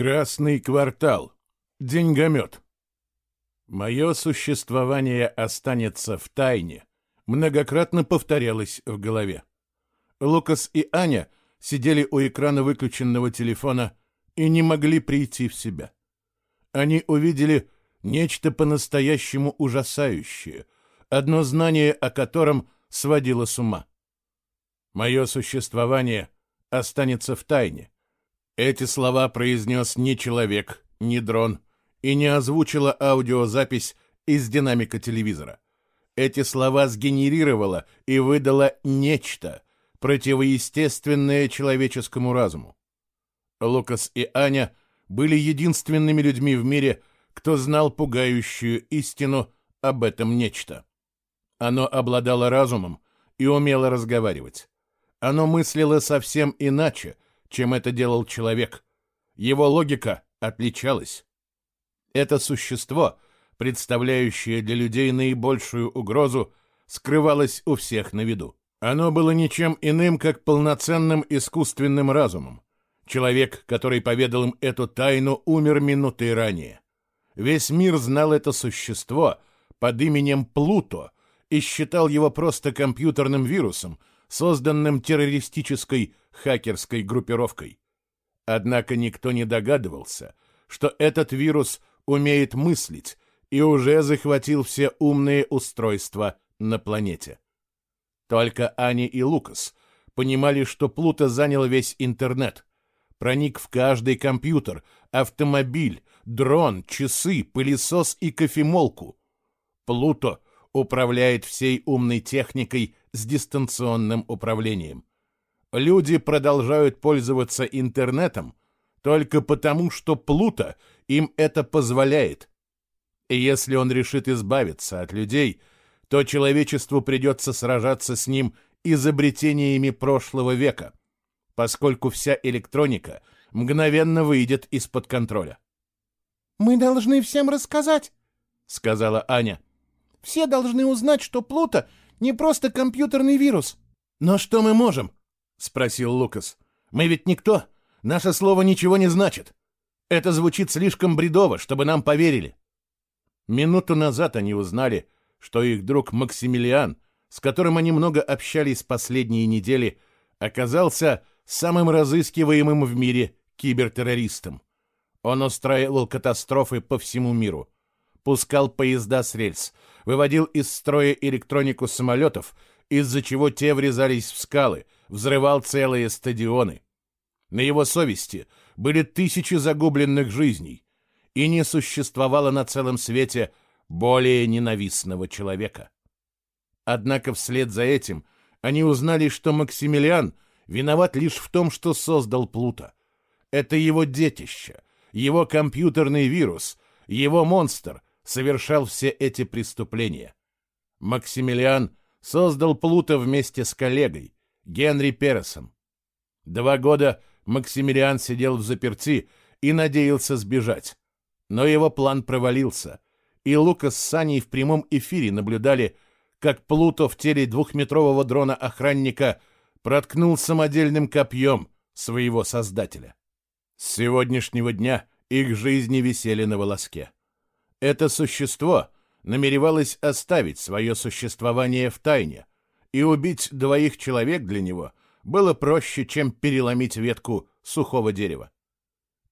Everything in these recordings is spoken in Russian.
Красный квартал. Деньгомет. Мое существование останется в тайне, многократно повторялось в голове. Лукас и Аня сидели у экрана выключенного телефона и не могли прийти в себя. Они увидели нечто по-настоящему ужасающее, одно знание о котором сводило с ума. Мое существование останется в тайне, эти слова произнес не человек, не дрон, и не озвучила аудиозапись из динамика телевизора. Эти слова сгенерировала и выдала нечто, противоестественное человеческому разуму. Лукас и Аня были единственными людьми в мире, кто знал пугающую истину об этом нечто. Оно обладало разумом и умело разговаривать. Оно мыслило совсем иначе — чем это делал человек. Его логика отличалась. Это существо, представляющее для людей наибольшую угрозу, скрывалось у всех на виду. Оно было ничем иным, как полноценным искусственным разумом. Человек, который поведал им эту тайну, умер минуты ранее. Весь мир знал это существо под именем Плуто и считал его просто компьютерным вирусом, созданным террористической хакерской группировкой. Однако никто не догадывался, что этот вирус умеет мыслить и уже захватил все умные устройства на планете. Только Ани и Лукас понимали, что Плуто занял весь интернет, проник в каждый компьютер, автомобиль, дрон, часы, пылесос и кофемолку. Плуто управляет всей умной техникой с дистанционным управлением. Люди продолжают пользоваться интернетом только потому, что Плута им это позволяет. И если он решит избавиться от людей, то человечеству придется сражаться с ним изобретениями прошлого века, поскольку вся электроника мгновенно выйдет из-под контроля. «Мы должны всем рассказать», — сказала Аня. «Все должны узнать, что Плута не просто компьютерный вирус». «Но что мы можем?» — спросил Лукас. «Мы ведь никто. Наше слово ничего не значит. Это звучит слишком бредово, чтобы нам поверили». Минуту назад они узнали, что их друг Максимилиан, с которым они много общались последние недели, оказался самым разыскиваемым в мире кибертеррористом. Он устраивал катастрофы по всему миру, пускал поезда с рельс, выводил из строя электронику самолетов, из-за чего те врезались в скалы — взрывал целые стадионы. На его совести были тысячи загубленных жизней, и не существовало на целом свете более ненавистного человека. Однако вслед за этим они узнали, что Максимилиан виноват лишь в том, что создал Плута. Это его детище, его компьютерный вирус, его монстр совершал все эти преступления. Максимилиан создал Плута вместе с коллегой, Генри Пересом. Два года Максимилиан сидел в заперти и надеялся сбежать. Но его план провалился, и Лукас с Саней в прямом эфире наблюдали, как Плуто в теле двухметрового дрона-охранника проткнул самодельным копьем своего создателя. С сегодняшнего дня их жизни висели на волоске. Это существо намеревалось оставить свое существование в тайне, и убить двоих человек для него было проще, чем переломить ветку сухого дерева.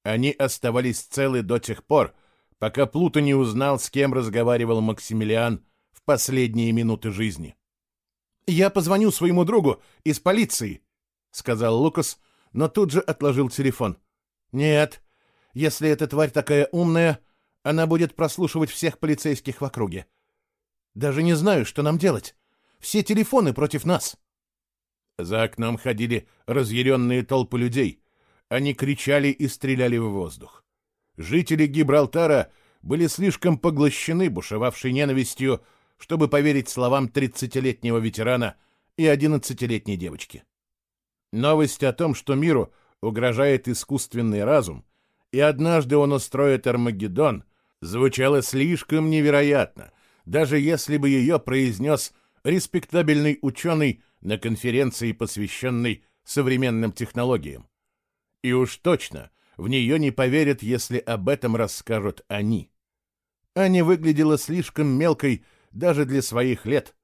Они оставались целы до тех пор, пока Плуто не узнал, с кем разговаривал Максимилиан в последние минуты жизни. «Я позвоню своему другу из полиции», — сказал Лукас, но тут же отложил телефон. «Нет, если эта тварь такая умная, она будет прослушивать всех полицейских в округе. Даже не знаю, что нам делать. Все телефоны против нас. За окном ходили разъяренные толпы людей. Они кричали и стреляли в воздух. Жители Гибралтара были слишком поглощены бушевавшей ненавистью, чтобы поверить словам 30-летнего ветерана и 11-летней девочки. Новость о том, что миру угрожает искусственный разум, и однажды он устроит Армагеддон, звучала слишком невероятно, даже если бы ее произнес респектабельный ученый на конференции, посвященной современным технологиям. И уж точно в нее не поверят, если об этом расскажут они. Аня выглядела слишком мелкой даже для своих лет.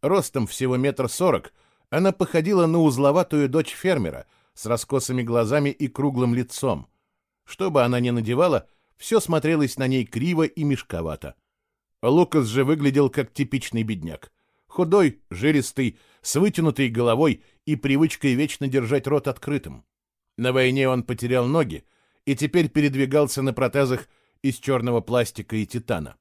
Ростом всего метр сорок, она походила на узловатую дочь фермера с раскосыми глазами и круглым лицом. Что бы она ни надевала, все смотрелось на ней криво и мешковато. Лукас же выглядел как типичный бедняк. Худой, жилистый, с вытянутой головой и привычкой вечно держать рот открытым. На войне он потерял ноги и теперь передвигался на протезах из черного пластика и титана.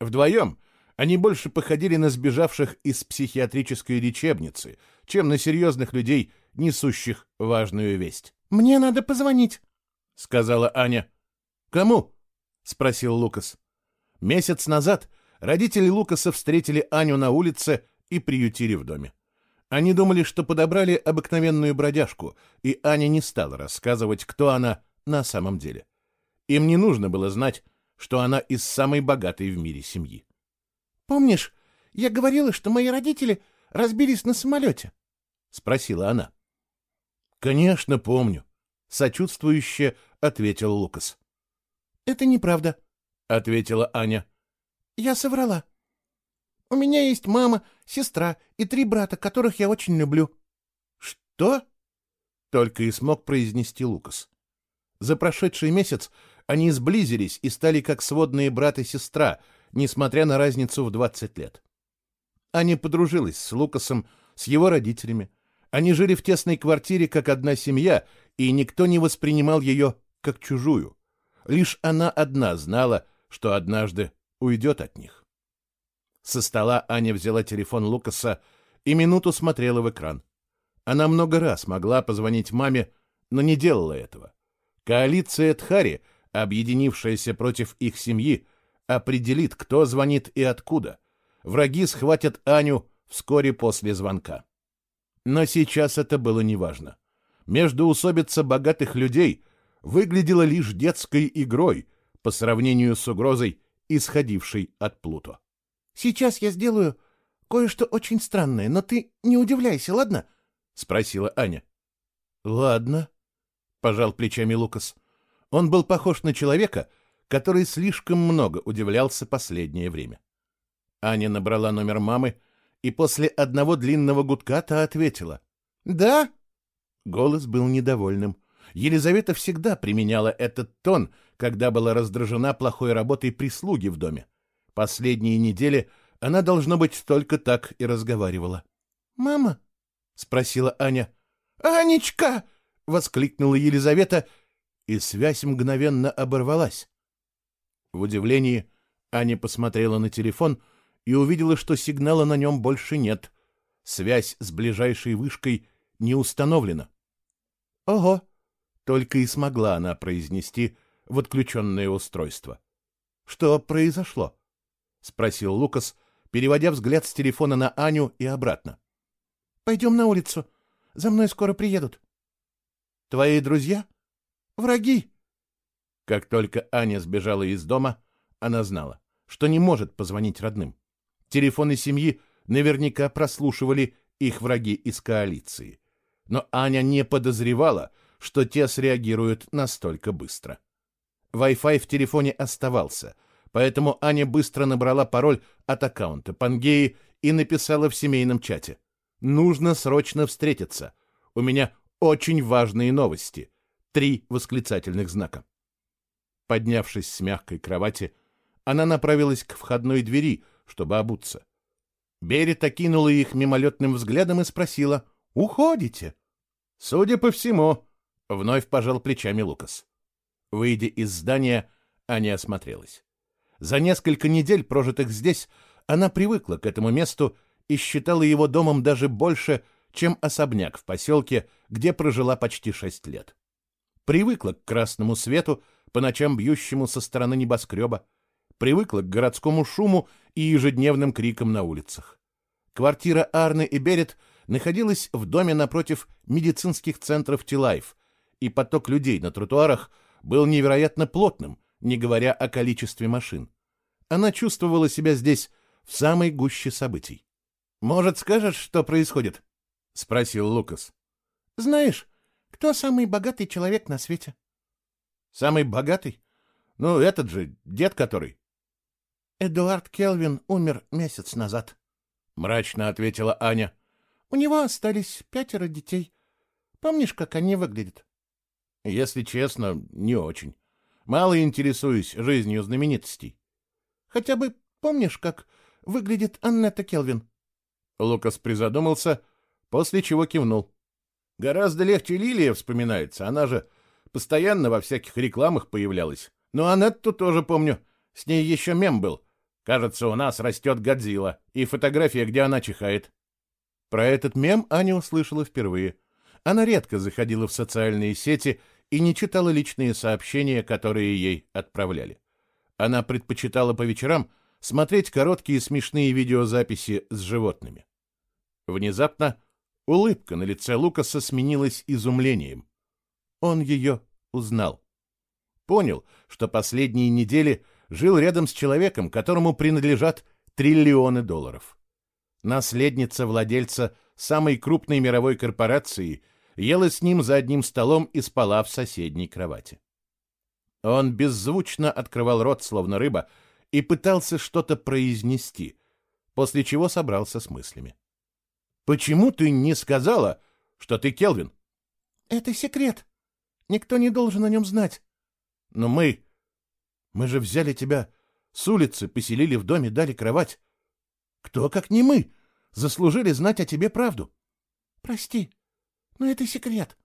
Вдвоем они больше походили на сбежавших из психиатрической лечебницы, чем на серьезных людей, несущих важную весть. «Мне надо позвонить», — сказала Аня. «Кому?» — спросил Лукас. Месяц назад родители Лукаса встретили Аню на улице и приютили в доме. Они думали, что подобрали обыкновенную бродяжку, и Аня не стала рассказывать, кто она на самом деле. Им не нужно было знать, что она из самой богатой в мире семьи. «Помнишь, я говорила, что мои родители разбились на самолете?» — спросила она. «Конечно, помню», — сочувствующе ответил Лукас. «Это неправда», — ответила Аня. «Я соврала. У меня есть мама, сестра и три брата, которых я очень люблю». «Что?» — только и смог произнести Лукас. За прошедший месяц они сблизились и стали как сводные брат и сестра, несмотря на разницу в 20 лет. Аня подружилась с Лукасом, с его родителями. Они жили в тесной квартире, как одна семья, и никто не воспринимал ее как чужую. Лишь она одна знала, что однажды уйдет от них. Со стола Аня взяла телефон Лукаса и минуту смотрела в экран. Она много раз могла позвонить маме, но не делала этого. Коалиция Тхари, объединившаяся против их семьи, определит, кто звонит и откуда. Враги схватят Аню вскоре после звонка. Но сейчас это было неважно. Междоусобица богатых людей выглядела лишь детской игрой по сравнению с угрозой, исходившей от Плуто. «Сейчас я сделаю кое-что очень странное, но ты не удивляйся, ладно?» — спросила Аня. «Ладно», — пожал плечами Лукас. Он был похож на человека, который слишком много удивлялся последнее время. Аня набрала номер мамы, и после одного длинного гудка та ответила. «Да?» Голос был недовольным. Елизавета всегда применяла этот тон, когда была раздражена плохой работой прислуги в доме. Последние недели она, должно быть, только так и разговаривала. «Мама?» — спросила Аня. «Анечка!» — воскликнула Елизавета, и связь мгновенно оборвалась. В удивлении Аня посмотрела на телефон и увидела, что сигнала на нем больше нет. Связь с ближайшей вышкой не установлена. «Ого!» — только и смогла она произнести в отключенное устройство. «Что произошло?» — спросил Лукас, переводя взгляд с телефона на Аню и обратно. «Пойдем на улицу. За мной скоро приедут». «Твои друзья?» «Враги». Как только Аня сбежала из дома, она знала, что не может позвонить родным. Телефоны семьи наверняка прослушивали их враги из коалиции. Но Аня не подозревала, что те среагируют настолько быстро. Wi-Fi в телефоне оставался, поэтому Аня быстро набрала пароль от аккаунта Пангеи и написала в семейном чате. «Нужно срочно встретиться. У меня очень важные новости». Три восклицательных знака. Поднявшись с мягкой кровати, она направилась к входной двери, чтобы обуться. Берет окинула их мимолетным взглядом и спросила «Уходите?» «Судя по всему», — вновь пожал плечами Лукас. Выйдя из здания, Аня осмотрелась. За несколько недель, прожитых здесь, она привыкла к этому месту и считала его домом даже больше, чем особняк в поселке, где прожила почти шесть лет. Привыкла к красному свету, по ночам бьющему со стороны небоскреба, привыкла к городскому шуму и ежедневным крикам на улицах. Квартира Арны и Берет находилась в доме напротив медицинских центров Тилайф, и поток людей на тротуарах был невероятно плотным, не говоря о количестве машин. Она чувствовала себя здесь в самой гуще событий. «Может, скажешь, что происходит?» — спросил Лукас. «Знаешь, кто самый богатый человек на свете?» Самый богатый? Ну, этот же, дед который. Эдуард Келвин умер месяц назад, — мрачно ответила Аня. У него остались пятеро детей. Помнишь, как они выглядят? Если честно, не очень. Мало интересуюсь жизнью знаменитостей. Хотя бы помнишь, как выглядит Аннета Келвин? Лукас призадумался, после чего кивнул. Гораздо легче Лилия вспоминается, она же постоянно во всяких рекламах появлялась. Но Анетту тоже помню, с ней еще мем был. Кажется, у нас растет Годзилла, и фотография, где она чихает. Про этот мем Аня услышала впервые. Она редко заходила в социальные сети и не читала личные сообщения, которые ей отправляли. Она предпочитала по вечерам смотреть короткие смешные видеозаписи с животными. Внезапно улыбка на лице Лукаса сменилась изумлением. Он ее узнал. Понял, что последние недели жил рядом с человеком, которому принадлежат триллионы долларов. Наследница владельца самой крупной мировой корпорации ела с ним за одним столом и спала в соседней кровати. Он беззвучно открывал рот, словно рыба, и пытался что-то произнести, после чего собрался с мыслями. «Почему ты не сказала, что ты Келвин?» «Это секрет. Никто не должен о нем знать». «Но мы... Мы же взяли тебя с улицы, поселили в доме, дали кровать. Кто, как не мы, заслужили знать о тебе правду?» «Прости, но это секрет.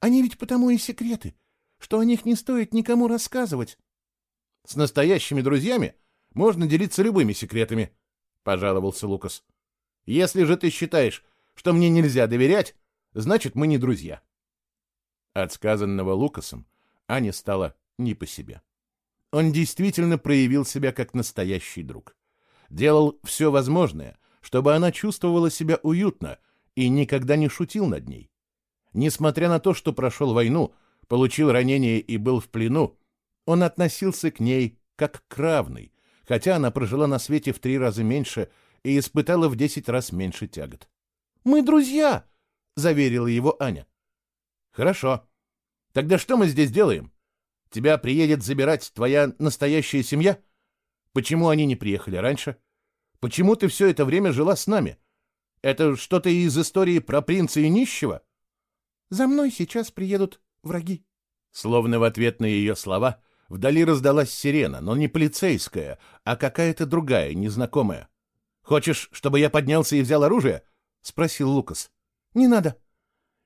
Они ведь потому и секреты, что о них не стоит никому рассказывать. — С настоящими друзьями можно делиться любыми секретами, — пожаловался Лукас. — Если же ты считаешь, что мне нельзя доверять, значит, мы не друзья. От сказанного Лукасом Аня стала не по себе. Он действительно проявил себя как настоящий друг. Делал все возможное, чтобы она чувствовала себя уютно и никогда не шутил над ней. Несмотря на то, что прошел войну, получил ранение и был в плену, он относился к ней как к равной, хотя она прожила на свете в три раза меньше и испытала в десять раз меньше тягот. «Мы друзья!» — заверила его Аня. «Хорошо. Тогда что мы здесь делаем? Тебя приедет забирать твоя настоящая семья? Почему они не приехали раньше? Почему ты все это время жила с нами? Это что-то из истории про принца и нищего?» «За мной сейчас приедут враги. Словно в ответ на ее слова вдали раздалась сирена, но не полицейская, а какая-то другая, незнакомая. «Хочешь, чтобы я поднялся и взял оружие?» — спросил Лукас. «Не надо.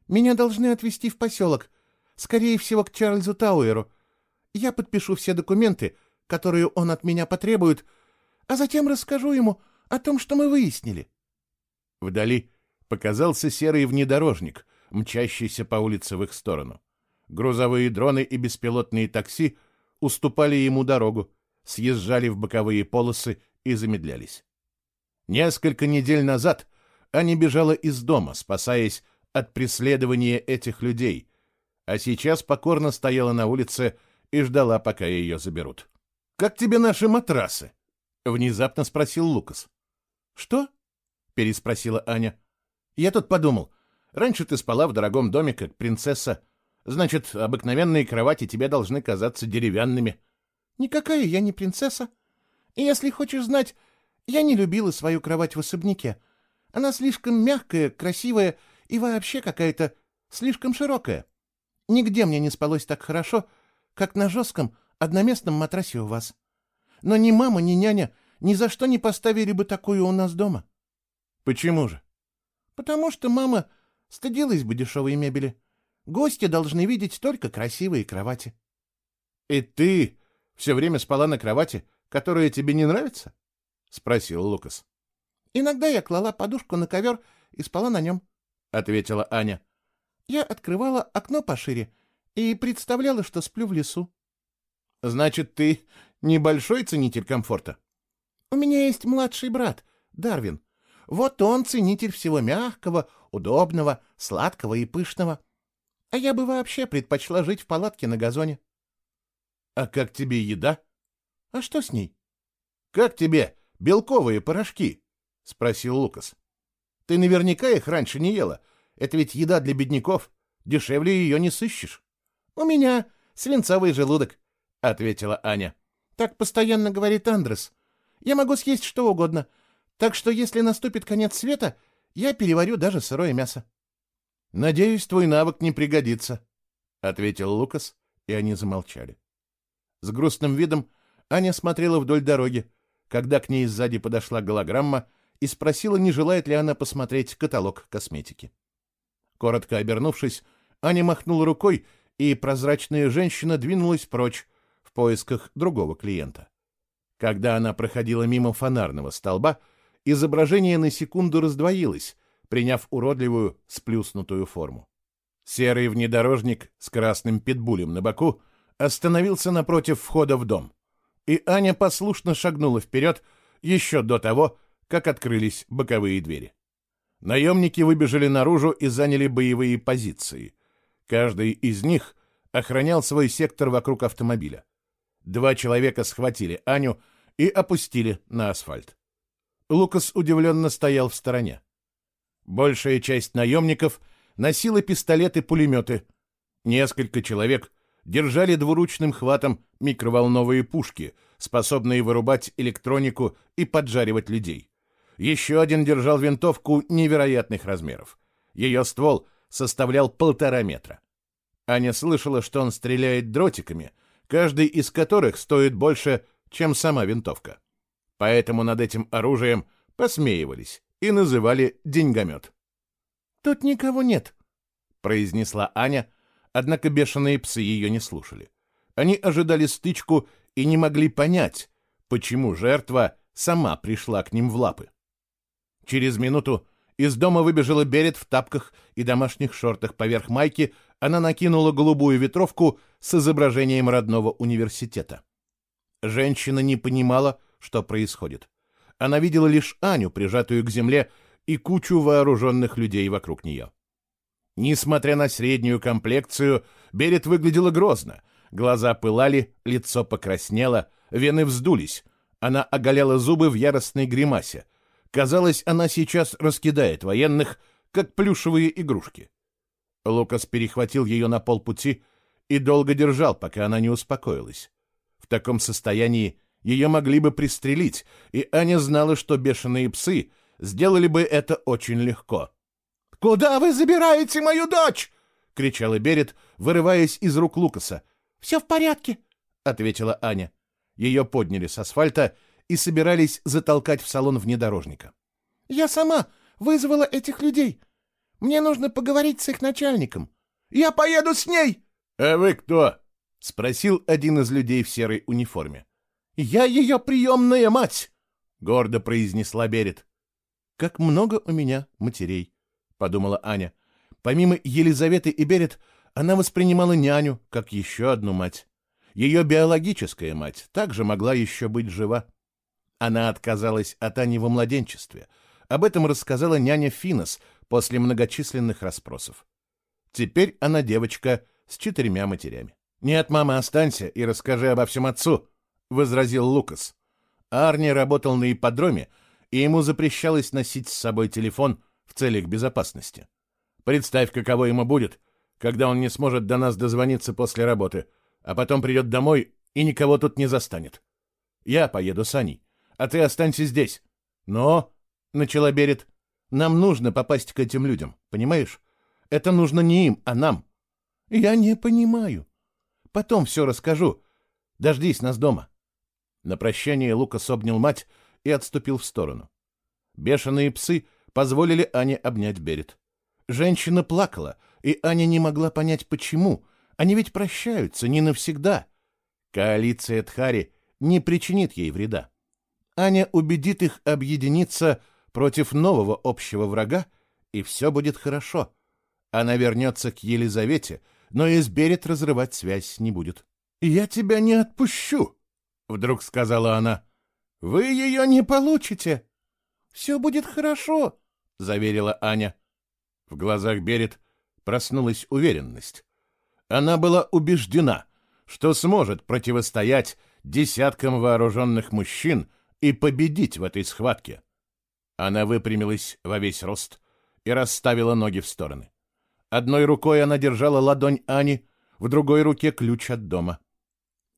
Меня должны отвезти в поселок, скорее всего, к Чарльзу Тауэру. Я подпишу все документы, которые он от меня потребует, а затем расскажу ему о том, что мы выяснили». Вдали показался серый внедорожник, мчащийся по улице в их сторону. Грузовые дроны и беспилотные такси уступали ему дорогу, съезжали в боковые полосы и замедлялись. Несколько недель назад Аня бежала из дома, спасаясь от преследования этих людей, а сейчас покорно стояла на улице и ждала, пока ее заберут. «Как тебе наши матрасы?» — внезапно спросил Лукас. «Что?» — переспросила Аня. «Я тут подумал. Раньше ты спала в дорогом доме, как принцесса, Значит, обыкновенные кровати тебе должны казаться деревянными. Никакая я не принцесса. И если хочешь знать, я не любила свою кровать в особняке. Она слишком мягкая, красивая и вообще какая-то слишком широкая. Нигде мне не спалось так хорошо, как на жестком одноместном матрасе у вас. Но ни мама, ни няня ни за что не поставили бы такую у нас дома. Почему же? Потому что мама стыдилась бы дешевой мебели. Гости должны видеть только красивые кровати. — И ты все время спала на кровати, которая тебе не нравится? — спросил Лукас. — Иногда я клала подушку на ковер и спала на нем, — ответила Аня. Я открывала окно пошире и представляла, что сплю в лесу. — Значит, ты небольшой ценитель комфорта? — У меня есть младший брат, Дарвин. Вот он ценитель всего мягкого, удобного, сладкого и пышного. — а я бы вообще предпочла жить в палатке на газоне. — А как тебе еда? — А что с ней? — Как тебе белковые порошки? — спросил Лукас. — Ты наверняка их раньше не ела. Это ведь еда для бедняков. Дешевле ее не сыщешь. — У меня свинцовый желудок», — ответила Аня. «Так постоянно говорит Андрес. Я могу съесть что угодно, так что если наступит конец света, я переварю даже сырое мясо». «Надеюсь, твой навык не пригодится», — ответил Лукас, и они замолчали. С грустным видом Аня смотрела вдоль дороги, когда к ней сзади подошла голограмма и спросила, не желает ли она посмотреть каталог косметики. Коротко обернувшись, Аня махнула рукой, и прозрачная женщина двинулась прочь в поисках другого клиента. Когда она проходила мимо фонарного столба, изображение на секунду раздвоилось, приняв уродливую сплюснутую форму. Серый внедорожник с красным питбулем на боку остановился напротив входа в дом, и Аня послушно шагнула вперед еще до того, как открылись боковые двери. Наемники выбежали наружу и заняли боевые позиции. Каждый из них охранял свой сектор вокруг автомобиля. Два человека схватили Аню и опустили на асфальт. Лукас удивленно стоял в стороне. Большая часть наемников носила пистолеты-пулеметы. Несколько человек держали двуручным хватом микроволновые пушки, способные вырубать электронику и поджаривать людей. Еще один держал винтовку невероятных размеров. Ее ствол составлял полтора метра. Аня слышала, что он стреляет дротиками, каждый из которых стоит больше, чем сама винтовка. Поэтому над этим оружием посмеивались и называли деньгомет. «Тут никого нет», — произнесла Аня, однако бешеные псы ее не слушали. Они ожидали стычку и не могли понять, почему жертва сама пришла к ним в лапы. Через минуту из дома выбежала Берет в тапках и домашних шортах поверх майки, она накинула голубую ветровку с изображением родного университета. Женщина не понимала, что происходит. Она видела лишь Аню, прижатую к земле, и кучу вооруженных людей вокруг нее. Несмотря на среднюю комплекцию, Берет выглядела грозно. Глаза пылали, лицо покраснело, вены вздулись. Она оголяла зубы в яростной гримасе. Казалось, она сейчас раскидает военных, как плюшевые игрушки. Лукас перехватил ее на полпути и долго держал, пока она не успокоилась. В таком состоянии ее могли бы пристрелить, и Аня знала, что бешеные псы сделали бы это очень легко. «Куда вы забираете мою дочь?» — кричала Берет, вырываясь из рук Лукаса. «Все в порядке», — ответила Аня. Ее подняли с асфальта и собирались затолкать в салон внедорожника. «Я сама вызвала этих людей. Мне нужно поговорить с их начальником. Я поеду с ней!» «А вы кто?» — спросил один из людей в серой униформе. «Я ее приемная мать!» — гордо произнесла Берет. «Как много у меня матерей!» — подумала Аня. Помимо Елизаветы и Берет, она воспринимала няню как еще одну мать. Ее биологическая мать также могла еще быть жива. Она отказалась от Ани во младенчестве. Об этом рассказала няня Финос после многочисленных расспросов. Теперь она девочка с четырьмя матерями. «Нет, мама, останься и расскажи обо всем отцу», — возразил Лукас. Арни работал на ипподроме, и ему запрещалось носить с собой телефон в целях безопасности. Представь, каково ему будет, когда он не сможет до нас дозвониться после работы, а потом придет домой и никого тут не застанет. Я поеду с Аней а ты останься здесь. Но, — начала Берет, — нам нужно попасть к этим людям, понимаешь? Это нужно не им, а нам. Я не понимаю. Потом все расскажу. Дождись нас дома. На прощание Лукас обнял мать и отступил в сторону. Бешеные псы позволили Ане обнять Берет. Женщина плакала, и Аня не могла понять, почему. Они ведь прощаются не навсегда. Коалиция Тхари не причинит ей вреда. Аня убедит их объединиться против нового общего врага, и все будет хорошо. Она вернется к Елизавете, но и с Берет разрывать связь не будет. «Я тебя не отпущу», — вдруг сказала она. «Вы ее не получите». «Все будет хорошо», — заверила Аня. В глазах Берет проснулась уверенность. Она была убеждена, что сможет противостоять десяткам вооруженных мужчин, и победить в этой схватке. Она выпрямилась во весь рост и расставила ноги в стороны. Одной рукой она держала ладонь Ани, в другой руке ключ от дома.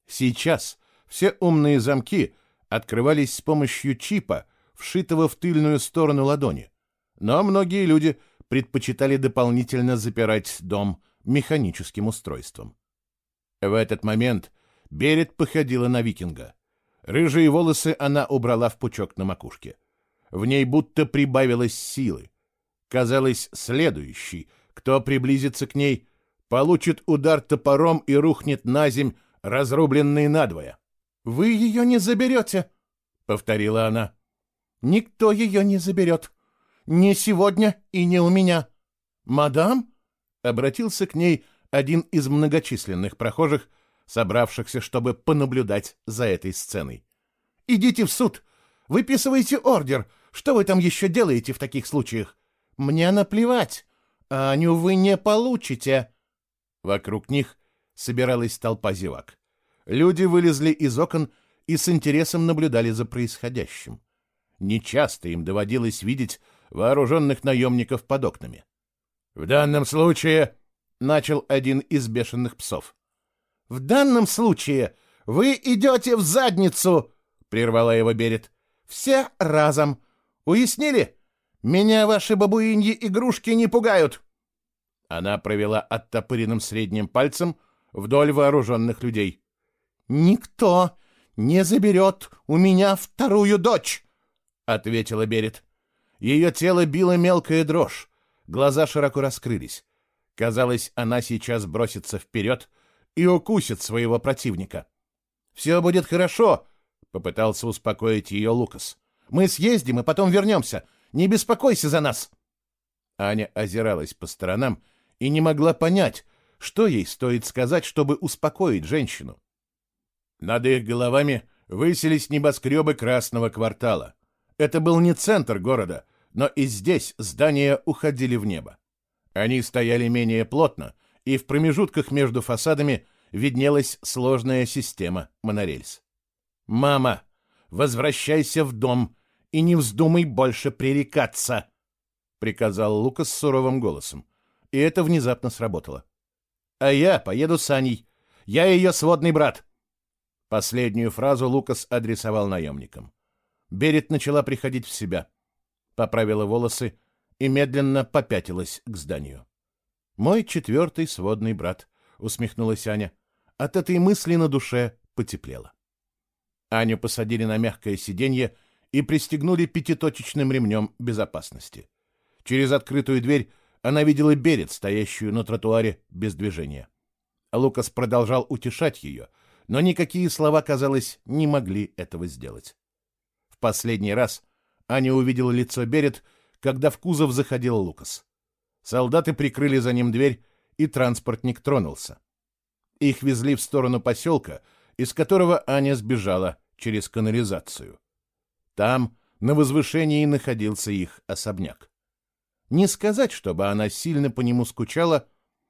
Сейчас все умные замки открывались с помощью чипа, вшитого в тыльную сторону ладони. Но многие люди предпочитали дополнительно запирать дом механическим устройством. В этот момент Берет походила на викинга. Рыжие волосы она убрала в пучок на макушке. В ней будто прибавилось силы. Казалось, следующий, кто приблизится к ней, получит удар топором и рухнет на земь, разрубленный надвое. «Вы ее не заберете», — повторила она. «Никто ее не заберет. Не сегодня и не у меня. Мадам?» — обратился к ней один из многочисленных прохожих, собравшихся, чтобы понаблюдать за этой сценой. «Идите в суд! Выписывайте ордер! Что вы там еще делаете в таких случаях? Мне наплевать! Аню вы не получите!» Вокруг них собиралась толпа зевак. Люди вылезли из окон и с интересом наблюдали за происходящим. Нечасто им доводилось видеть вооруженных наемников под окнами. «В данном случае...» — начал один из бешеных псов. «В данном случае вы идете в задницу!» — прервала его Берет. «Все разом. Уяснили? Меня ваши бабуиньи игрушки не пугают!» Она провела оттопыренным средним пальцем вдоль вооруженных людей. «Никто не заберет у меня вторую дочь!» — ответила Берет. Ее тело било мелкая дрожь, глаза широко раскрылись. Казалось, она сейчас бросится вперед и укусит своего противника. «Все будет хорошо», — попытался успокоить ее Лукас. «Мы съездим и потом вернемся. Не беспокойся за нас». Аня озиралась по сторонам и не могла понять, что ей стоит сказать, чтобы успокоить женщину. Над их головами высились небоскребы Красного квартала. Это был не центр города, но и здесь здания уходили в небо. Они стояли менее плотно, и в промежутках между фасадами виднелась сложная система монорельс. «Мама, возвращайся в дом и не вздумай больше пререкаться!» — приказал Лукас суровым голосом. И это внезапно сработало. «А я поеду с Аней. Я ее сводный брат!» Последнюю фразу Лукас адресовал наемникам. Берет начала приходить в себя. Поправила волосы и медленно попятилась к зданию. «Мой четвертый сводный брат», — усмехнулась Аня. От этой мысли на душе потеплело. Аню посадили на мягкое сиденье и пристегнули пятиточечным ремнем безопасности. Через открытую дверь она видела берет, стоящую на тротуаре без движения. Лукас продолжал утешать ее, но никакие слова, казалось, не могли этого сделать. В последний раз Аня увидела лицо Берет, когда в кузов заходил Лукас. Солдаты прикрыли за ним дверь, и транспортник тронулся. Их везли в сторону поселка, из которого Аня сбежала через канализацию. Там, на возвышении, находился их особняк. Не сказать, чтобы она сильно по нему скучала,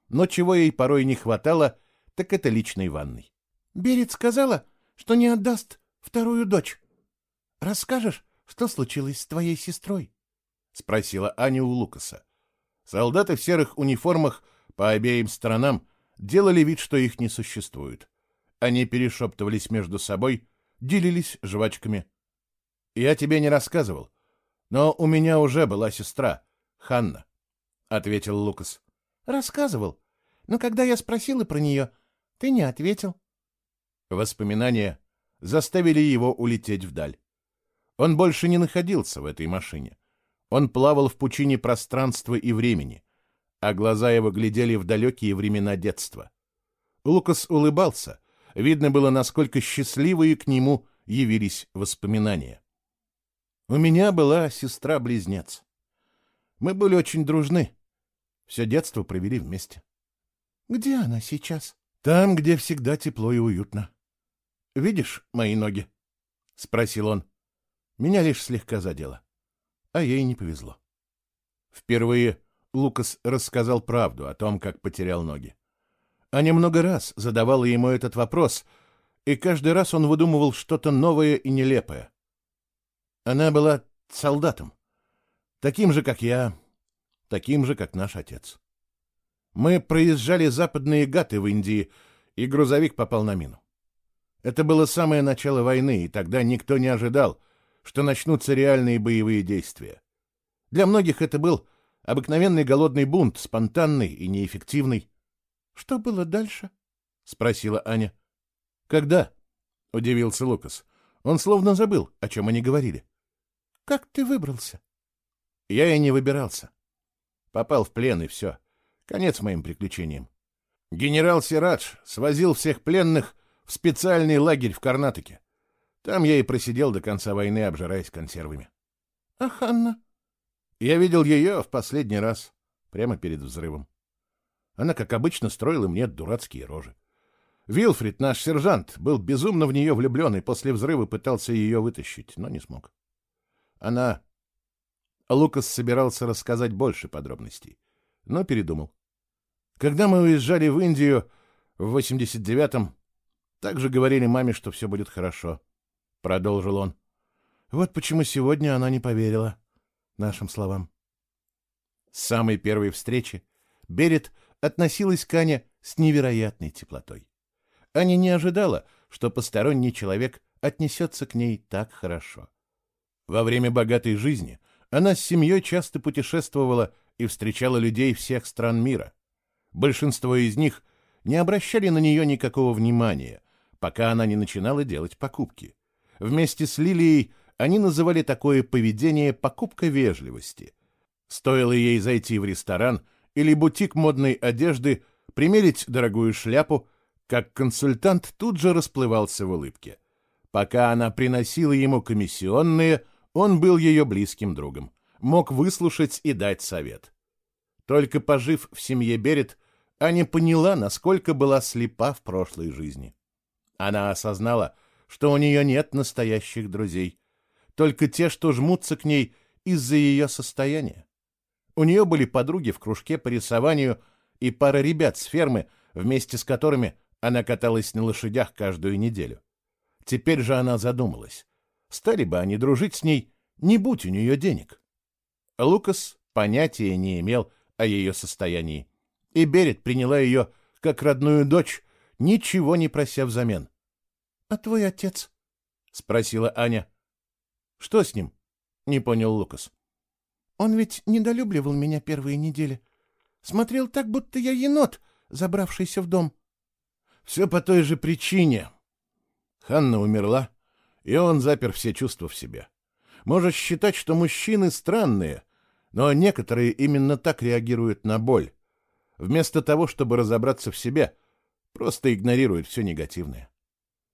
но чего ей порой не хватало, так это личной ванной. «Берет сказала, что не отдаст вторую дочь. Расскажешь, что случилось с твоей сестрой?» — спросила Аня у Лукаса. Солдаты в серых униформах по обеим сторонам делали вид, что их не существует. Они перешептывались между собой, делились жвачками. «Я тебе не рассказывал, но у меня уже была сестра, Ханна», — ответил Лукас. «Рассказывал, но когда я спросила про нее, ты не ответил». Воспоминания заставили его улететь вдаль. Он больше не находился в этой машине. Он плавал в пучине пространства и времени, а глаза его глядели в далекие времена детства. Лукас улыбался. Видно было, насколько счастливые к нему явились воспоминания. У меня была сестра-близнец. Мы были очень дружны. Все детство провели вместе. Где она сейчас? Там, где всегда тепло и уютно. Видишь мои ноги? — спросил он. Меня лишь слегка задело а ей не повезло. Впервые Лукас рассказал правду о том, как потерял ноги. Аня много раз задавала ему этот вопрос, и каждый раз он выдумывал что-то новое и нелепое. Она была солдатом, таким же, как я, таким же, как наш отец. Мы проезжали западные Гаты в Индии, и грузовик попал на мину. Это было самое начало войны, и тогда никто не ожидал, что начнутся реальные боевые действия. Для многих это был обыкновенный голодный бунт, спонтанный и неэффективный. — Что было дальше? — спросила Аня. — Когда? — удивился Лукас. Он словно забыл, о чем они говорили. — Как ты выбрался? — Я и не выбирался. Попал в плен, и все. Конец моим приключениям. Генерал Сирадж свозил всех пленных в специальный лагерь в Карнатоке. Там я и просидел до конца войны, обжираясь консервами. — А Ханна? Я видел ее в последний раз, прямо перед взрывом. Она, как обычно, строила мне дурацкие рожи. Вилфрид, наш сержант, был безумно в нее влюблен и после взрыва пытался ее вытащить, но не смог. Она... Лукас собирался рассказать больше подробностей, но передумал. Когда мы уезжали в Индию в 89-м, также говорили маме, что все будет хорошо. Продолжил он. Вот почему сегодня она не поверила нашим словам. С самой первой встречи Берет относилась к Ане с невероятной теплотой. Аня не ожидала, что посторонний человек отнесется к ней так хорошо. Во время богатой жизни она с семьей часто путешествовала и встречала людей всех стран мира. Большинство из них не обращали на нее никакого внимания, пока она не начинала делать покупки. Вместе с Лилией они называли такое поведение покупка вежливости. Стоило ей зайти в ресторан или бутик модной одежды, примерить дорогую шляпу, как консультант тут же расплывался в улыбке. Пока она приносила ему комиссионные, он был ее близким другом, мог выслушать и дать совет. Только пожив в семье Берет, Аня поняла, насколько была слепа в прошлой жизни. Она осознала, что у нее нет настоящих друзей, только те, что жмутся к ней из-за ее состояния. У нее были подруги в кружке по рисованию и пара ребят с фермы, вместе с которыми она каталась на лошадях каждую неделю. Теперь же она задумалась. Стали бы они дружить с ней, не будь у нее денег. Лукас понятия не имел о ее состоянии, и Берет приняла ее как родную дочь, ничего не прося взамен. — А твой отец? — спросила Аня. — Что с ним? — не понял Лукас. — Он ведь недолюбливал меня первые недели. Смотрел так, будто я енот, забравшийся в дом. Все по той же причине. Ханна умерла, и он запер все чувства в себе. Можешь считать, что мужчины странные, но некоторые именно так реагируют на боль. Вместо того, чтобы разобраться в себе, просто игнорируют все негативное.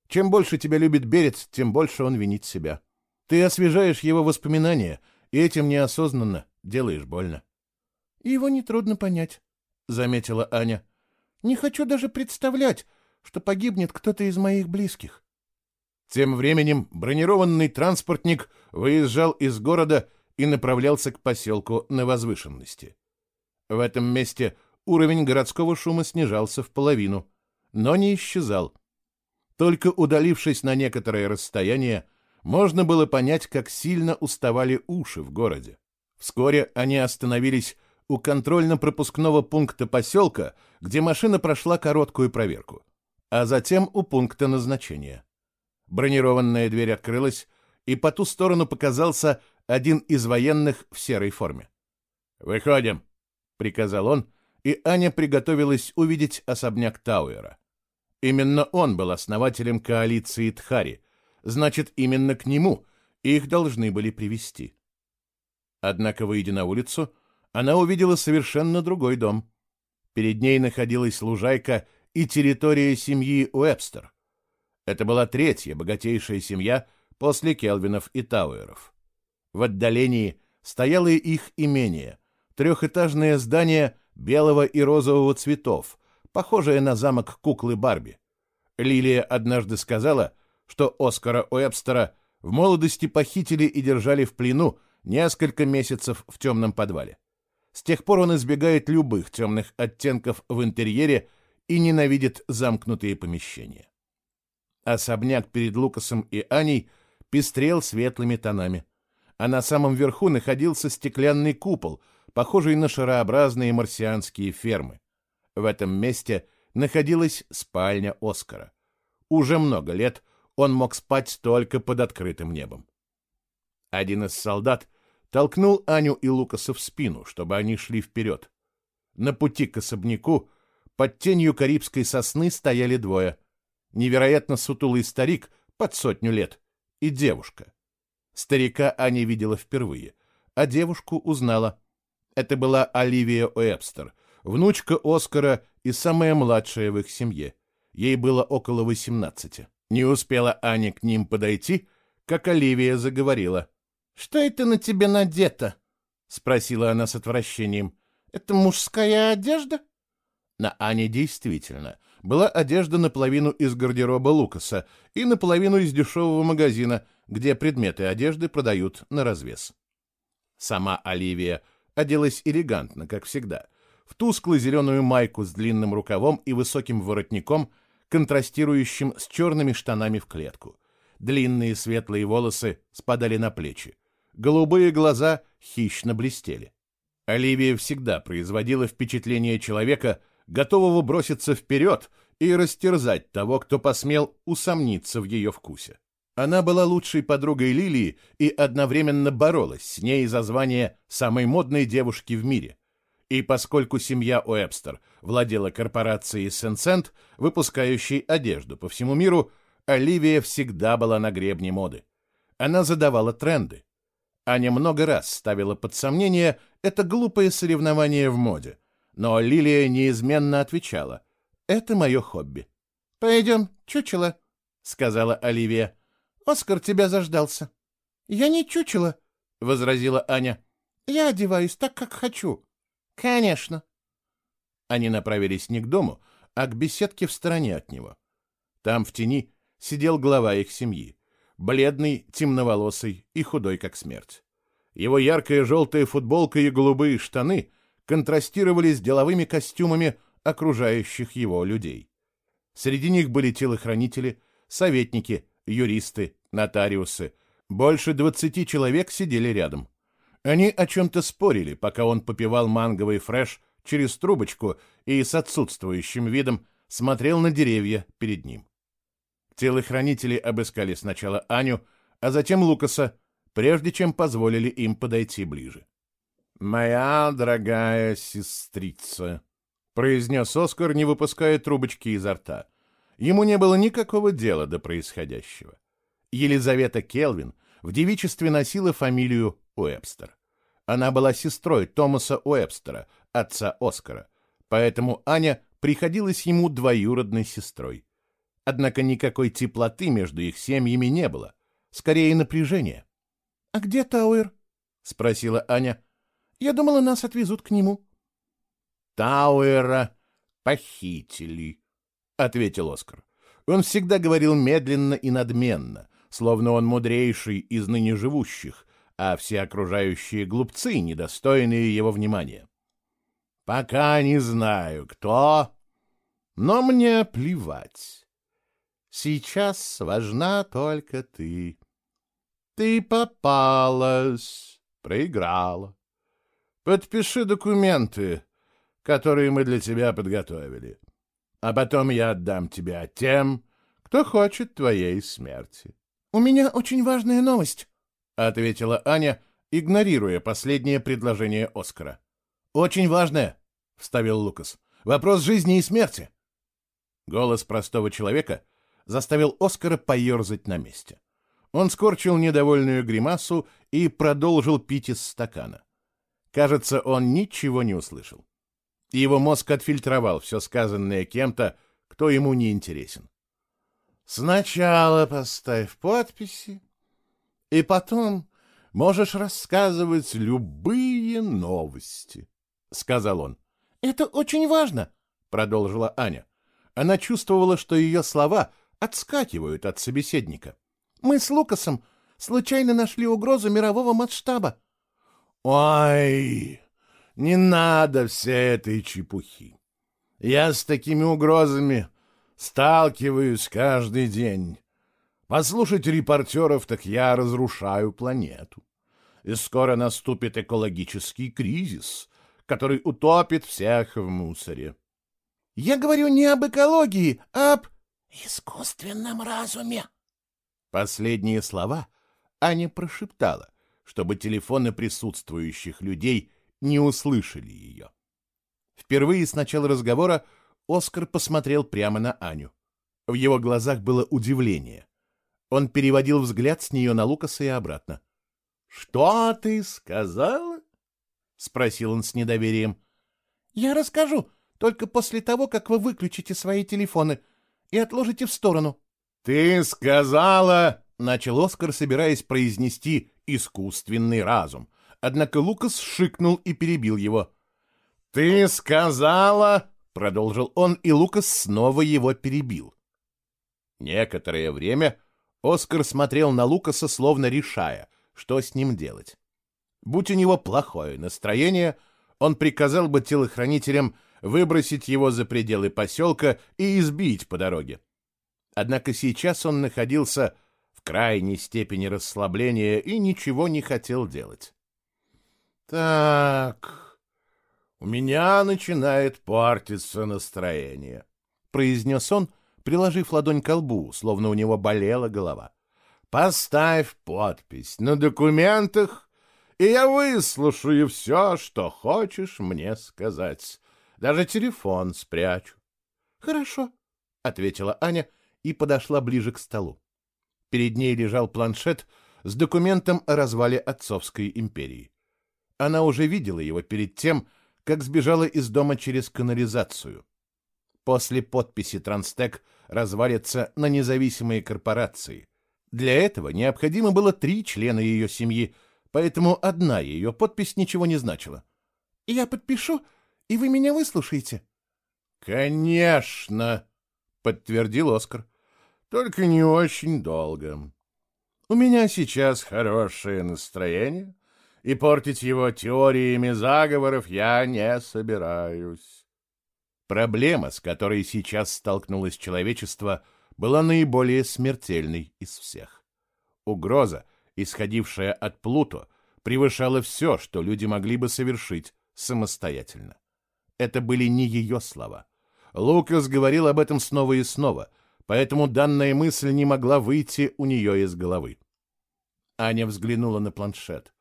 Чем больше тебя любит Берец, тем больше он винит себя. Ты освежаешь его воспоминания, и этим неосознанно делаешь больно. — Его нетрудно понять, — заметила Аня. — Не хочу даже представлять, что погибнет кто-то из моих близких. Тем временем бронированный транспортник выезжал из города и направлялся к поселку на возвышенности. В этом месте уровень городского шума снижался в половину, но не исчезал. Только удалившись на некоторое расстояние, можно было понять, как сильно уставали уши в городе. Вскоре они остановились у контрольно-пропускного пункта поселка, где машина прошла короткую проверку а затем у пункта назначения. Бронированная дверь открылась, и по ту сторону показался один из военных в серой форме. «Выходим», — приказал он, и Аня приготовилась увидеть особняк Тауэра. Именно он был основателем коалиции Тхари, значит, именно к нему их должны были привести. Однако, выйдя на улицу, она увидела совершенно другой дом. Перед ней находилась лужайка и территория семьи Уэбстер. Это была третья богатейшая семья после Келвинов и Тауэров. В отдалении стояло их имение, трехэтажное здание белого и розового цветов, похожее на замок куклы Барби. Лилия однажды сказала, что Оскара Уэбстера в молодости похитили и держали в плену несколько месяцев в темном подвале. С тех пор он избегает любых темных оттенков в интерьере и ненавидит замкнутые помещения. Особняк перед Лукасом и Аней пестрел светлыми тонами, а на самом верху находился стеклянный купол, похожий на шарообразные марсианские фермы. В этом месте находилась спальня Оскара. Уже много лет он мог спать только под открытым небом. Один из солдат толкнул Аню и Лукаса в спину, чтобы они шли вперед. На пути к особняку под тенью карибской сосны стояли двое. Невероятно сутулый старик под сотню лет и девушка. Старика Аня видела впервые, а девушку узнала. Это была Оливия Уэбстер, внучка Оскара и самая младшая в их семье. Ей было около восемнадцати. Не успела Аня к ним подойти, как Оливия заговорила. «Что это на тебе надето?» — спросила она с отвращением. «Это мужская одежда?» На Ане действительно была одежда наполовину из гардероба Лукаса и наполовину из дешевого магазина, где предметы одежды продают на развес. Сама Оливия оделась элегантно, как всегда, в тускло-зеленую майку с длинным рукавом и высоким воротником, контрастирующим с черными штанами в клетку. Длинные светлые волосы спадали на плечи. Голубые глаза хищно блестели. Оливия всегда производила впечатление человека, готового броситься вперед и растерзать того, кто посмел усомниться в ее вкусе. Она была лучшей подругой Лилии и одновременно боролась с ней за звание самой модной девушки в мире. И поскольку семья Уэбстер владела корпорацией Сенсент, выпускающей одежду по всему миру, Оливия всегда была на гребне моды. Она задавала тренды. Аня много раз ставила под сомнение это глупое соревнование в моде, но Лилия неизменно отвечала «Это мое хобби». «Пойдем, чучело», — сказала Оливия. «Оскар тебя заждался». «Я не чучело», — возразила Аня. «Я одеваюсь так, как хочу». «Конечно». Они направились не к дому, а к беседке в стороне от него. Там в тени сидел глава их семьи бледный, темноволосый и худой, как смерть. Его яркая желтая футболка и голубые штаны контрастировали с деловыми костюмами окружающих его людей. Среди них были телохранители, советники, юристы, нотариусы. Больше двадцати человек сидели рядом. Они о чем-то спорили, пока он попивал манговый фреш через трубочку и с отсутствующим видом смотрел на деревья перед ним. Телохранители обыскали сначала Аню, а затем Лукаса, прежде чем позволили им подойти ближе. «Моя дорогая сестрица», — произнес Оскар, не выпуская трубочки изо рта. Ему не было никакого дела до происходящего. Елизавета Келвин в девичестве носила фамилию Уэбстер. Она была сестрой Томаса Уэбстера, отца Оскара, поэтому Аня приходилась ему двоюродной сестрой. Однако никакой теплоты между их семьями не было, скорее напряжение. — А где Тауэр? — спросила Аня. — Я думала, нас отвезут к нему. — Тауэра похитили, — ответил Оскар. Он всегда говорил медленно и надменно, словно он мудрейший из ныне живущих, а все окружающие глупцы, недостойные его внимания. — Пока не знаю, кто, но мне плевать. Сейчас важна только ты. Ты попалась, проиграла. Подпиши документы, которые мы для тебя подготовили. А потом я отдам тебя тем, кто хочет твоей смерти. — У меня очень важная новость, — ответила Аня, игнорируя последнее предложение Оскара. — Очень важная, — вставил Лукас. — Вопрос жизни и смерти. Голос простого человека — заставил Оскара поерзать на месте. Он скорчил недовольную гримасу и продолжил пить из стакана. Кажется, он ничего не услышал. Его мозг отфильтровал все сказанное кем-то, кто ему не интересен. «Сначала поставь подписи, и потом можешь рассказывать любые новости», — сказал он. «Это очень важно», — продолжила Аня. Она чувствовала, что ее слова — отскакивают от собеседника. Мы с Лукасом случайно нашли угрозу мирового масштаба. Ой, не надо всей этой чепухи. Я с такими угрозами сталкиваюсь каждый день. Послушать репортеров, так я разрушаю планету. И скоро наступит экологический кризис, который утопит всех в мусоре. Я говорю не об экологии, а об искусственном разуме. Последние слова Аня прошептала, чтобы телефоны присутствующих людей не услышали ее. Впервые с начала разговора Оскар посмотрел прямо на Аню. В его глазах было удивление. Он переводил взгляд с нее на Лукаса и обратно. — Что ты сказала? — спросил он с недоверием. — Я расскажу, только после того, как вы выключите свои телефоны и отложите в сторону. — Ты сказала... — начал Оскар, собираясь произнести «искусственный разум». Однако Лукас шикнул и перебил его. «Ты сказала...» — продолжил он, и Лукас снова его перебил. Некоторое время Оскар смотрел на Лукаса, словно решая, что с ним делать. Будь у него плохое настроение, он приказал бы телохранителям выбросить его за пределы поселка и избить по дороге. Однако сейчас он находился в крайней степени расслабления и ничего не хотел делать. «Так, у меня начинает портиться настроение», — произнес он, приложив ладонь к лбу, словно у него болела голова. «Поставь подпись на документах, и я выслушаю все, что хочешь мне сказать. Даже телефон спрячу. — Хорошо, — ответила Аня и подошла ближе к столу. Перед ней лежал планшет с документом о развале Отцовской империи. Она уже видела его перед тем, как сбежала из дома через канализацию. После подписи Транстек развалится на независимые корпорации. Для этого необходимо было три члена ее семьи, поэтому одна ее подпись ничего не значила. «Я подпишу, и вы меня выслушаете?» «Конечно!» — подтвердил Оскар. «Только не очень долго. У меня сейчас хорошее настроение, и портить его теориями заговоров я не собираюсь». Проблема, с которой сейчас столкнулось человечество, была наиболее смертельной из всех. Угроза, исходившая от Плуто, превышала все, что люди могли бы совершить самостоятельно. Это были не ее слова. Лукас говорил об этом снова и снова, поэтому данная мысль не могла выйти у нее из головы. Аня взглянула на планшет.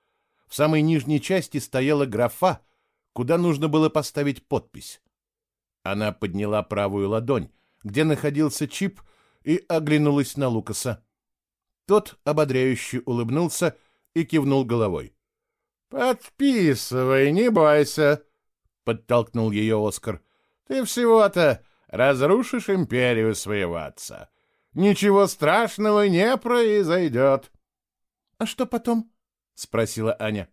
В самой нижней части стояла графа, куда нужно было поставить подпись. Она подняла правую ладонь, где находился чип, и оглянулась на Лукаса. Тот ободряюще улыбнулся и кивнул головой. «Подписывай, не бойся», — подтолкнул ее Оскар. «Ты всего-то разрушишь империю своего отца. Ничего страшного не произойдет». «А что потом?» — спросила Аня.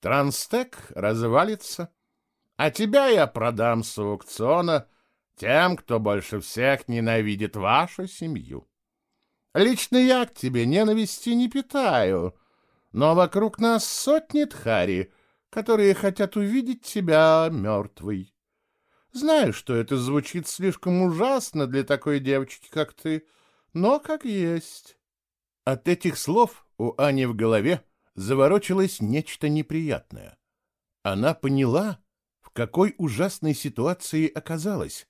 «Транстек развалится, а тебя я продам с аукциона тем, кто больше всех ненавидит вашу семью. Лично я к тебе ненависти не питаю, но вокруг нас сотни тхари, которые хотят увидеть тебя мертвой. Знаю, что это звучит слишком ужасно для такой девочки, как ты, но как есть. От этих слов у Ани в голове заворочилось нечто неприятное. Она поняла, какой ужасной ситуации оказалась,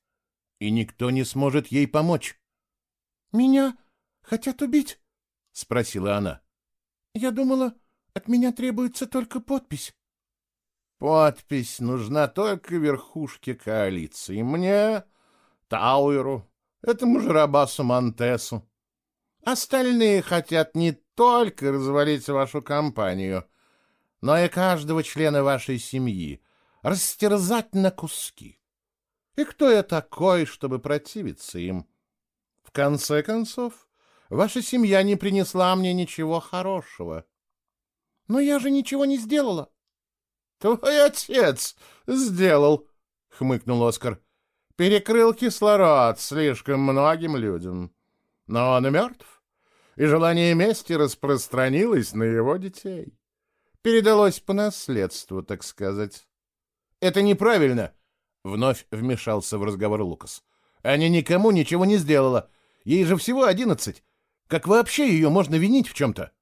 и никто не сможет ей помочь. — Меня хотят убить? — спросила она. — Я думала, от меня требуется только подпись. Подпись нужна только верхушке коалиции. Мне, Тауэру, этому же Рабасу Монтесу. Остальные хотят не только развалить вашу компанию, но и каждого члена вашей семьи растерзать на куски. И кто я такой, чтобы противиться им? В конце концов, ваша семья не принесла мне ничего хорошего. Но я же ничего не сделала. Твой отец сделал, хмыкнул Оскар. Перекрыл кислород слишком многим людям. Но он мертв, и желание мести распространилось на его детей. Передалось по наследству, так сказать. Это неправильно, вновь вмешался в разговор Лукас. Аня никому ничего не сделала. Ей же всего одиннадцать. Как вообще ее можно винить в чем-то?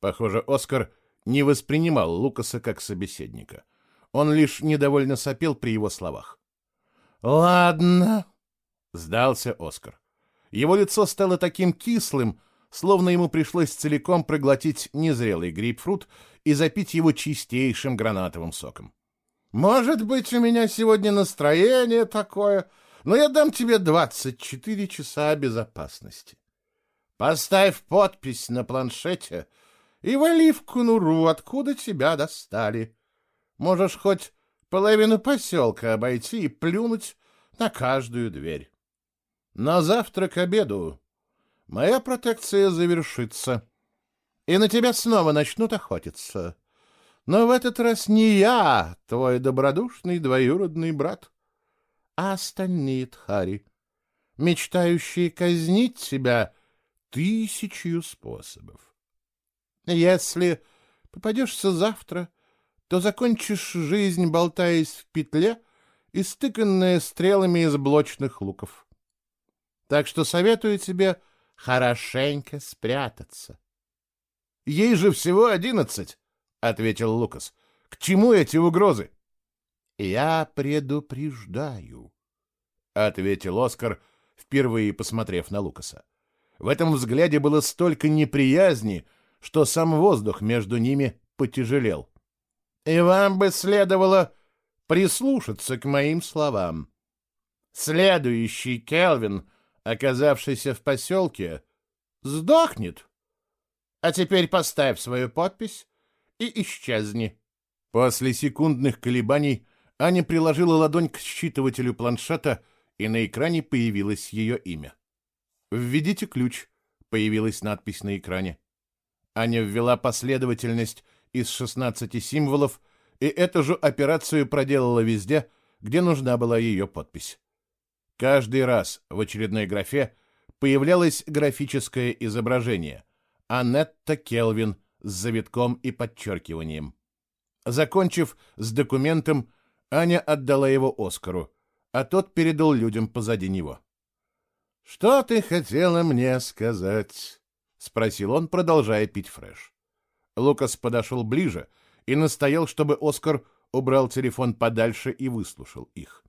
Похоже, Оскар не воспринимал Лукаса как собеседника. Он лишь недовольно сопел при его словах. Ладно, сдался Оскар. Его лицо стало таким кислым, словно ему пришлось целиком проглотить незрелый грейпфрут и запить его чистейшим гранатовым соком. «Может быть, у меня сегодня настроение такое, но я дам тебе 24 часа безопасности. Поставь подпись на планшете и вали в конуру, откуда тебя достали. Можешь хоть половину поселка обойти и плюнуть на каждую дверь. На завтра к обеду моя протекция завершится, и на тебя снова начнут охотиться. Но в этот раз не я, твой добродушный двоюродный брат, а остальные Тхари, мечтающие казнить тебя тысячью способов. Если попадешься завтра, то закончишь жизнь, болтаясь в петле, истыканная стрелами из блочных луков. Так что советую тебе хорошенько спрятаться. — Ей же всего одиннадцать, — ответил Лукас. — К чему эти угрозы? — Я предупреждаю, — ответил Оскар, впервые посмотрев на Лукаса. В этом взгляде было столько неприязни, что сам воздух между ними потяжелел. — И вам бы следовало прислушаться к моим словам. Следующий Келвин — оказавшийся в поселке, сдохнет. А теперь поставь свою подпись и исчезни. После секундных колебаний Аня приложила ладонь к считывателю планшета, и на экране появилось ее имя. «Введите ключ», — появилась надпись на экране. Аня ввела последовательность из 16 символов, и эту же операцию проделала везде, где нужна была ее подпись. Каждый раз в очередной графе появлялось графическое изображение «Анетта Келвин» с завитком и подчеркиванием. Закончив с документом, Аня отдала его Оскару, а тот передал людям позади него. «Что ты хотела мне сказать?» — спросил он, продолжая пить фреш. Лукас подошел ближе и настоял, чтобы Оскар убрал телефон подальше и выслушал их.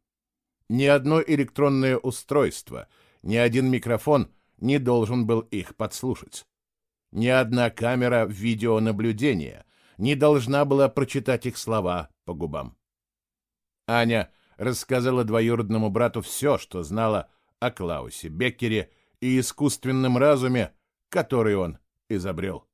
Ни одно электронное устройство, ни один микрофон не должен был их подслушать. Ни одна камера видеонаблюдения не должна была прочитать их слова по губам. Аня рассказала двоюродному брату все, что знала о Клаусе Беккере и искусственном разуме, который он изобрел.